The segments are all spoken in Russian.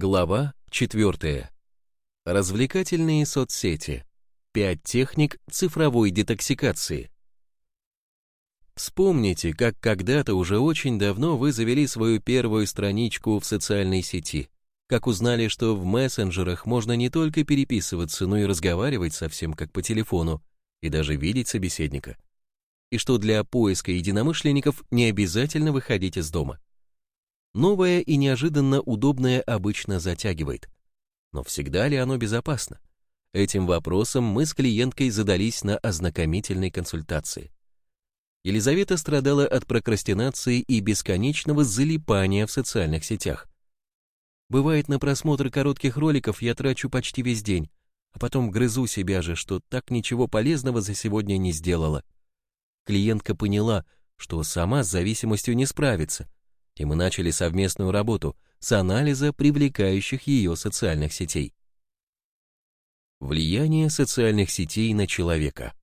Глава 4. Развлекательные соцсети. Пять техник цифровой детоксикации. Вспомните, как когда-то уже очень давно вы завели свою первую страничку в социальной сети, как узнали, что в мессенджерах можно не только переписываться, но и разговаривать совсем как по телефону, и даже видеть собеседника. И что для поиска единомышленников не обязательно выходить из дома. Новое и неожиданно удобное обычно затягивает. Но всегда ли оно безопасно? Этим вопросом мы с клиенткой задались на ознакомительной консультации. Елизавета страдала от прокрастинации и бесконечного залипания в социальных сетях. Бывает, на просмотр коротких роликов я трачу почти весь день, а потом грызу себя же, что так ничего полезного за сегодня не сделала. Клиентка поняла, что сама с зависимостью не справится, и мы начали совместную работу с анализа привлекающих ее социальных сетей. Влияние социальных сетей на человека.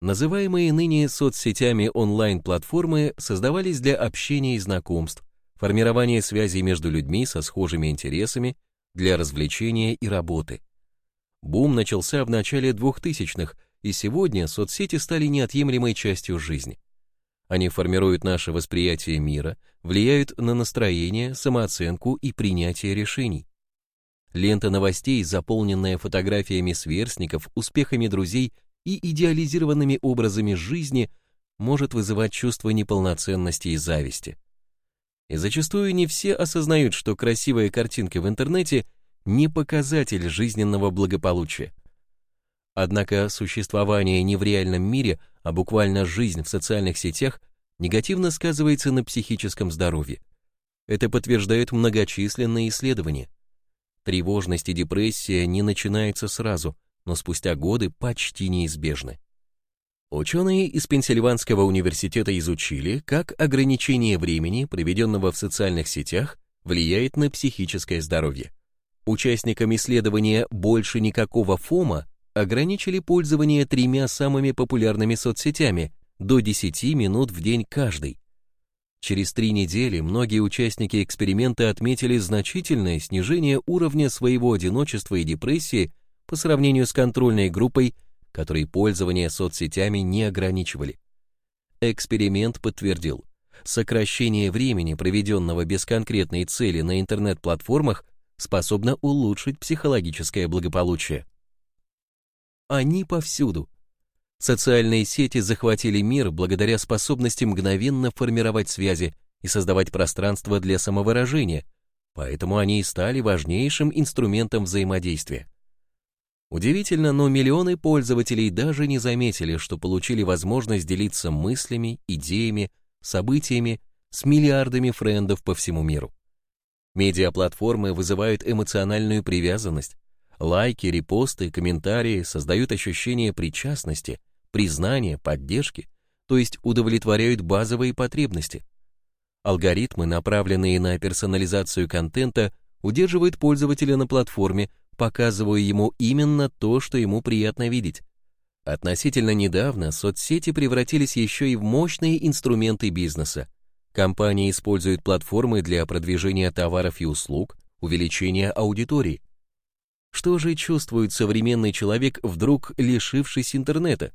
Называемые ныне соцсетями онлайн-платформы создавались для общения и знакомств, формирования связей между людьми со схожими интересами, для развлечения и работы. Бум начался в начале 2000-х, и сегодня соцсети стали неотъемлемой частью жизни. Они формируют наше восприятие мира, влияют на настроение, самооценку и принятие решений. Лента новостей, заполненная фотографиями сверстников, успехами друзей и идеализированными образами жизни, может вызывать чувство неполноценности и зависти. И зачастую не все осознают, что красивая картинка в интернете не показатель жизненного благополучия. Однако существование не в реальном мире, а буквально жизнь в социальных сетях негативно сказывается на психическом здоровье. Это подтверждают многочисленные исследования. Тревожность и депрессия не начинаются сразу, но спустя годы почти неизбежны. Ученые из Пенсильванского университета изучили, как ограничение времени, проведенного в социальных сетях, влияет на психическое здоровье. Участникам исследования «Больше никакого ФОМа» ограничили пользование тремя самыми популярными соцсетями до 10 минут в день каждый. Через три недели многие участники эксперимента отметили значительное снижение уровня своего одиночества и депрессии по сравнению с контрольной группой, которой пользование соцсетями не ограничивали. Эксперимент подтвердил, сокращение времени, проведенного без конкретной цели на интернет-платформах, способно улучшить психологическое благополучие. Они повсюду. Социальные сети захватили мир благодаря способности мгновенно формировать связи и создавать пространство для самовыражения, поэтому они и стали важнейшим инструментом взаимодействия. Удивительно, но миллионы пользователей даже не заметили, что получили возможность делиться мыслями, идеями, событиями с миллиардами френдов по всему миру. Медиаплатформы вызывают эмоциональную привязанность, Лайки, репосты, комментарии создают ощущение причастности, признания, поддержки, то есть удовлетворяют базовые потребности. Алгоритмы, направленные на персонализацию контента, удерживают пользователя на платформе, показывая ему именно то, что ему приятно видеть. Относительно недавно соцсети превратились еще и в мощные инструменты бизнеса. Компании используют платформы для продвижения товаров и услуг, увеличения аудитории. Что же чувствует современный человек, вдруг лишившись интернета?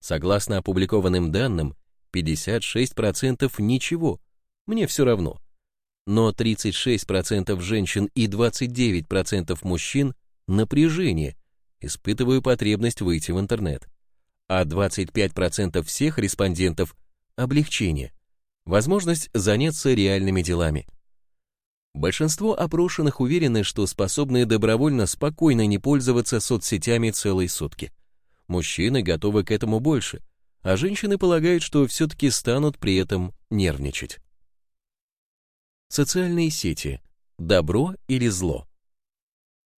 Согласно опубликованным данным, 56% ничего, мне все равно. Но 36% женщин и 29% мужчин напряжение, испытываю потребность выйти в интернет. А 25% всех респондентов облегчение, возможность заняться реальными делами. Большинство опрошенных уверены, что способны добровольно спокойно не пользоваться соцсетями целые сутки. Мужчины готовы к этому больше, а женщины полагают, что все-таки станут при этом нервничать. Социальные сети. Добро или зло?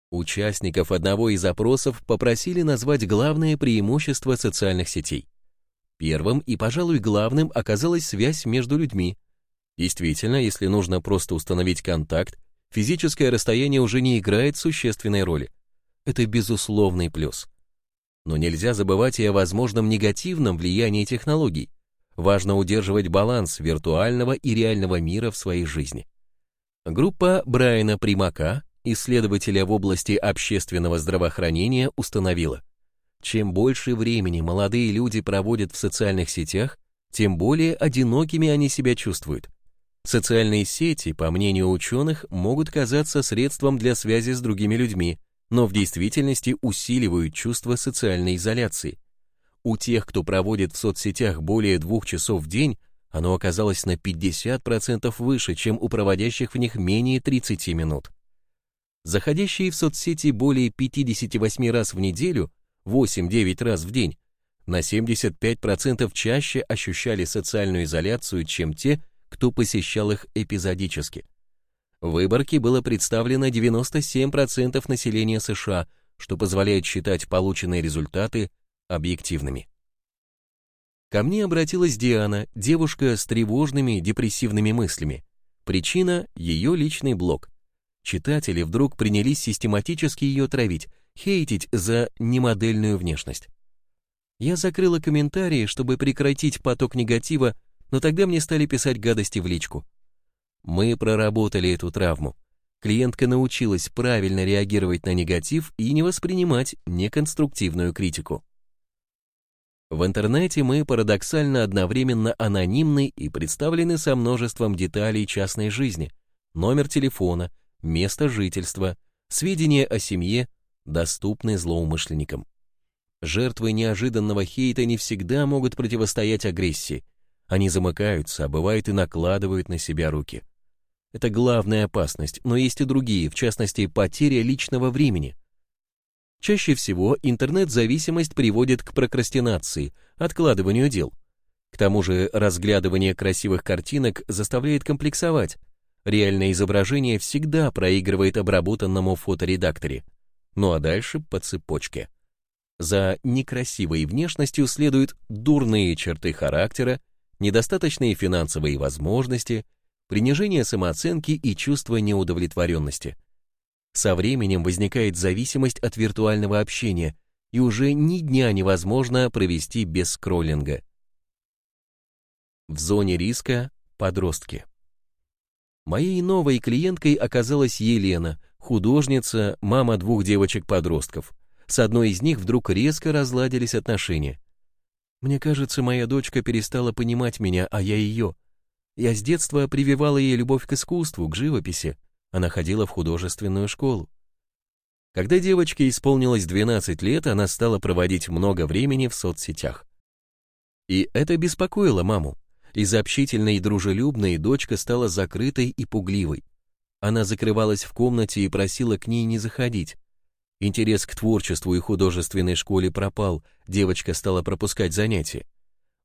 Участников одного из опросов попросили назвать главные преимущества социальных сетей. Первым и, пожалуй, главным оказалась связь между людьми, Действительно, если нужно просто установить контакт, физическое расстояние уже не играет существенной роли. Это безусловный плюс. Но нельзя забывать и о возможном негативном влиянии технологий. Важно удерживать баланс виртуального и реального мира в своей жизни. Группа Брайана Примака, исследователя в области общественного здравоохранения, установила, чем больше времени молодые люди проводят в социальных сетях, тем более одинокими они себя чувствуют. Социальные сети, по мнению ученых, могут казаться средством для связи с другими людьми, но в действительности усиливают чувство социальной изоляции. У тех, кто проводит в соцсетях более двух часов в день, оно оказалось на 50% выше, чем у проводящих в них менее 30 минут. Заходящие в соцсети более 58 раз в неделю, 8-9 раз в день, на 75% чаще ощущали социальную изоляцию, чем те, кто посещал их эпизодически. В выборке было представлено 97% населения США, что позволяет считать полученные результаты объективными. Ко мне обратилась Диана, девушка с тревожными депрессивными мыслями. Причина – ее личный блог. Читатели вдруг принялись систематически ее травить, хейтить за немодельную внешность. Я закрыла комментарии, чтобы прекратить поток негатива, но тогда мне стали писать гадости в личку. Мы проработали эту травму. Клиентка научилась правильно реагировать на негатив и не воспринимать неконструктивную критику. В интернете мы парадоксально одновременно анонимны и представлены со множеством деталей частной жизни, номер телефона, место жительства, сведения о семье, доступны злоумышленникам. Жертвы неожиданного хейта не всегда могут противостоять агрессии. Они замыкаются, а бывает и накладывают на себя руки. Это главная опасность, но есть и другие, в частности, потеря личного времени. Чаще всего интернет-зависимость приводит к прокрастинации, откладыванию дел. К тому же разглядывание красивых картинок заставляет комплексовать. Реальное изображение всегда проигрывает обработанному фоторедакторе. Ну а дальше по цепочке. За некрасивой внешностью следуют дурные черты характера, недостаточные финансовые возможности, принижение самооценки и чувство неудовлетворенности. Со временем возникает зависимость от виртуального общения, и уже ни дня невозможно провести без скроллинга. В зоне риска подростки. Моей новой клиенткой оказалась Елена, художница, мама двух девочек-подростков – с одной из них вдруг резко разладились отношения. Мне кажется, моя дочка перестала понимать меня, а я ее. Я с детства прививала ей любовь к искусству, к живописи. Она ходила в художественную школу. Когда девочке исполнилось 12 лет, она стала проводить много времени в соцсетях. И это беспокоило маму. Из общительной и дружелюбной дочка стала закрытой и пугливой. Она закрывалась в комнате и просила к ней не заходить. Интерес к творчеству и художественной школе пропал, девочка стала пропускать занятия.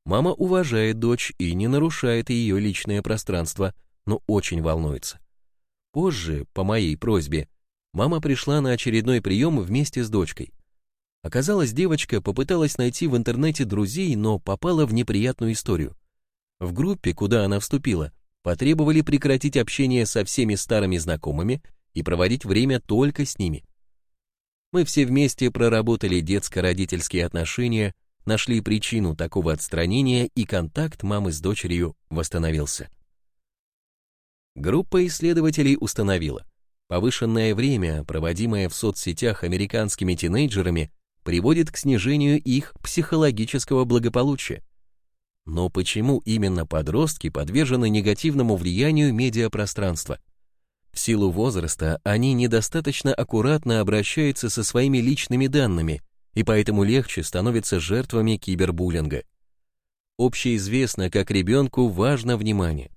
Мама уважает дочь и не нарушает ее личное пространство, но очень волнуется. Позже, по моей просьбе, мама пришла на очередной прием вместе с дочкой. Оказалось, девочка попыталась найти в интернете друзей, но попала в неприятную историю. В группе, куда она вступила, потребовали прекратить общение со всеми старыми знакомыми и проводить время только с ними. Мы все вместе проработали детско-родительские отношения, нашли причину такого отстранения и контакт мамы с дочерью восстановился. Группа исследователей установила, повышенное время, проводимое в соцсетях американскими тинейджерами, приводит к снижению их психологического благополучия. Но почему именно подростки подвержены негативному влиянию медиапространства? В силу возраста они недостаточно аккуратно обращаются со своими личными данными и поэтому легче становятся жертвами кибербуллинга. Общеизвестно, как ребенку важно внимание.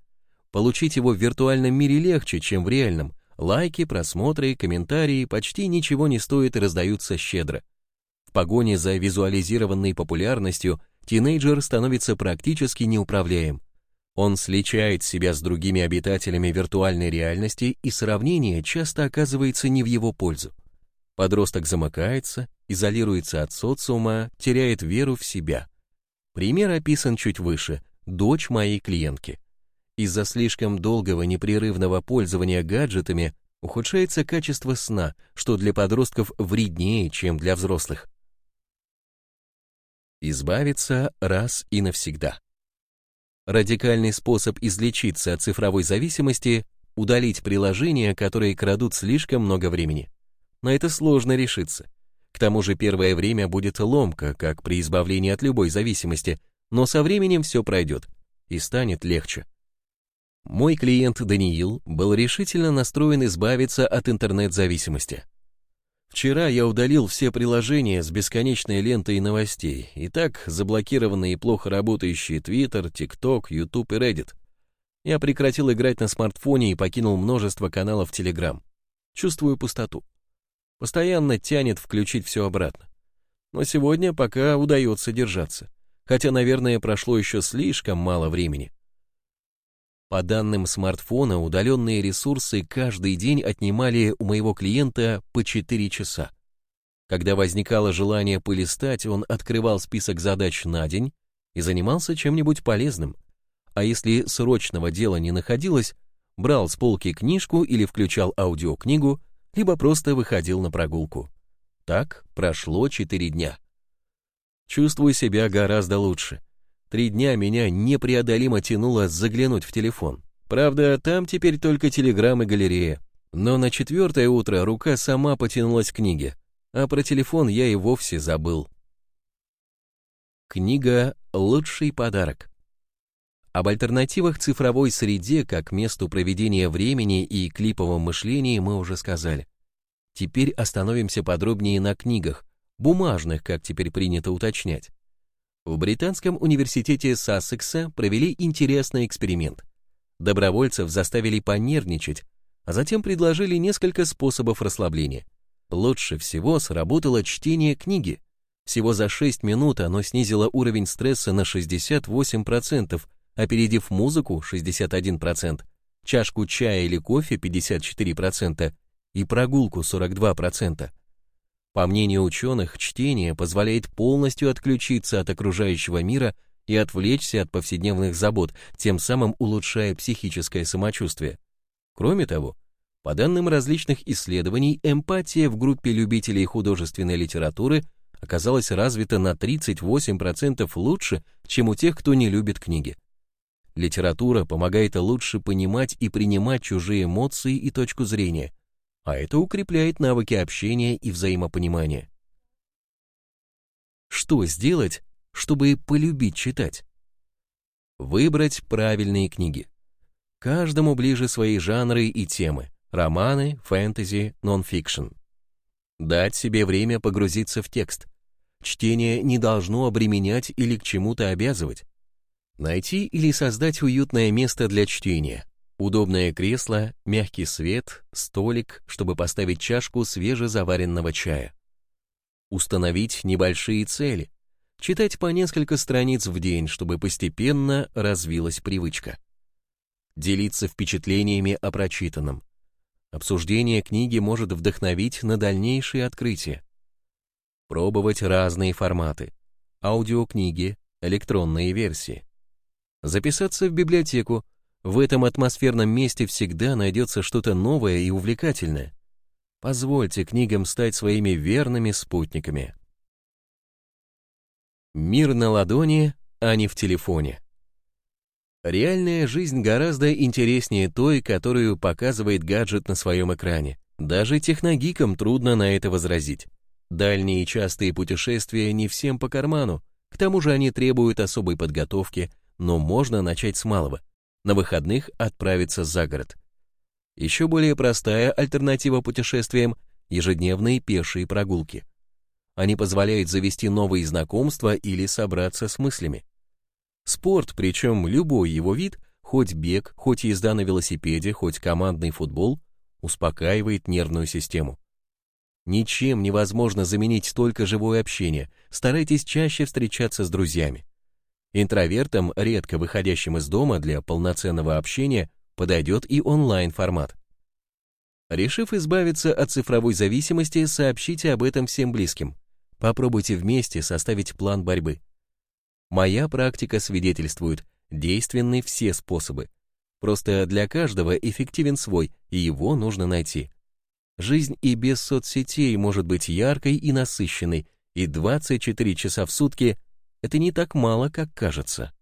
Получить его в виртуальном мире легче, чем в реальном. Лайки, просмотры, комментарии почти ничего не стоят и раздаются щедро. В погоне за визуализированной популярностью тинейджер становится практически неуправляем. Он сличает себя с другими обитателями виртуальной реальности, и сравнение часто оказывается не в его пользу. Подросток замыкается, изолируется от социума, теряет веру в себя. Пример описан чуть выше, дочь моей клиентки. Из-за слишком долгого непрерывного пользования гаджетами ухудшается качество сна, что для подростков вреднее, чем для взрослых. Избавиться раз и навсегда. Радикальный способ излечиться от цифровой зависимости удалить приложения, которые крадут слишком много времени. На это сложно решиться. К тому же первое время будет ломка, как при избавлении от любой зависимости, но со временем все пройдет и станет легче. Мой клиент Даниил был решительно настроен избавиться от интернет-зависимости. Вчера я удалил все приложения с бесконечной лентой новостей, и так заблокированные и плохо работающие Twitter, TikTok, YouTube и Reddit. Я прекратил играть на смартфоне и покинул множество каналов Telegram. Чувствую пустоту. Постоянно тянет включить все обратно. Но сегодня пока удается держаться, хотя, наверное, прошло еще слишком мало времени. По данным смартфона, удаленные ресурсы каждый день отнимали у моего клиента по 4 часа. Когда возникало желание полистать, он открывал список задач на день и занимался чем-нибудь полезным. А если срочного дела не находилось, брал с полки книжку или включал аудиокнигу, либо просто выходил на прогулку. Так прошло 4 дня. Чувствую себя гораздо лучше. Три дня меня непреодолимо тянуло заглянуть в телефон. Правда, там теперь только телеграм и галерея. Но на четвертое утро рука сама потянулась к книге, а про телефон я и вовсе забыл. Книга «Лучший подарок». Об альтернативах цифровой среде как месту проведения времени и клиповом мышлении мы уже сказали. Теперь остановимся подробнее на книгах, бумажных, как теперь принято уточнять. В британском университете Сассекса провели интересный эксперимент. Добровольцев заставили понервничать, а затем предложили несколько способов расслабления. Лучше всего сработало чтение книги. Всего за 6 минут оно снизило уровень стресса на 68%, опередив музыку 61%, чашку чая или кофе 54% и прогулку 42%. По мнению ученых, чтение позволяет полностью отключиться от окружающего мира и отвлечься от повседневных забот, тем самым улучшая психическое самочувствие. Кроме того, по данным различных исследований, эмпатия в группе любителей художественной литературы оказалась развита на 38% лучше, чем у тех, кто не любит книги. Литература помогает лучше понимать и принимать чужие эмоции и точку зрения – а это укрепляет навыки общения и взаимопонимания. Что сделать, чтобы полюбить читать? Выбрать правильные книги. Каждому ближе свои жанры и темы – романы, фэнтези, нон-фикшн. Дать себе время погрузиться в текст. Чтение не должно обременять или к чему-то обязывать. Найти или создать уютное место для чтения, Удобное кресло, мягкий свет, столик, чтобы поставить чашку свежезаваренного чая. Установить небольшие цели. Читать по несколько страниц в день, чтобы постепенно развилась привычка. Делиться впечатлениями о прочитанном. Обсуждение книги может вдохновить на дальнейшие открытия. Пробовать разные форматы. Аудиокниги, электронные версии. Записаться в библиотеку, в этом атмосферном месте всегда найдется что-то новое и увлекательное. Позвольте книгам стать своими верными спутниками. Мир на ладони, а не в телефоне. Реальная жизнь гораздо интереснее той, которую показывает гаджет на своем экране. Даже техногикам трудно на это возразить. Дальние и частые путешествия не всем по карману, к тому же они требуют особой подготовки, но можно начать с малого – на выходных отправиться за город. Еще более простая альтернатива путешествиям – ежедневные пешие прогулки. Они позволяют завести новые знакомства или собраться с мыслями. Спорт, причем любой его вид, хоть бег, хоть езда на велосипеде, хоть командный футбол, успокаивает нервную систему. Ничем невозможно заменить столько живое общение, старайтесь чаще встречаться с друзьями. Интровертам, редко выходящим из дома для полноценного общения, подойдет и онлайн-формат. Решив избавиться от цифровой зависимости, сообщите об этом всем близким. Попробуйте вместе составить план борьбы. Моя практика свидетельствует, действенны все способы. Просто для каждого эффективен свой, и его нужно найти. Жизнь и без соцсетей может быть яркой и насыщенной, и 24 часа в сутки это не так мало, как кажется.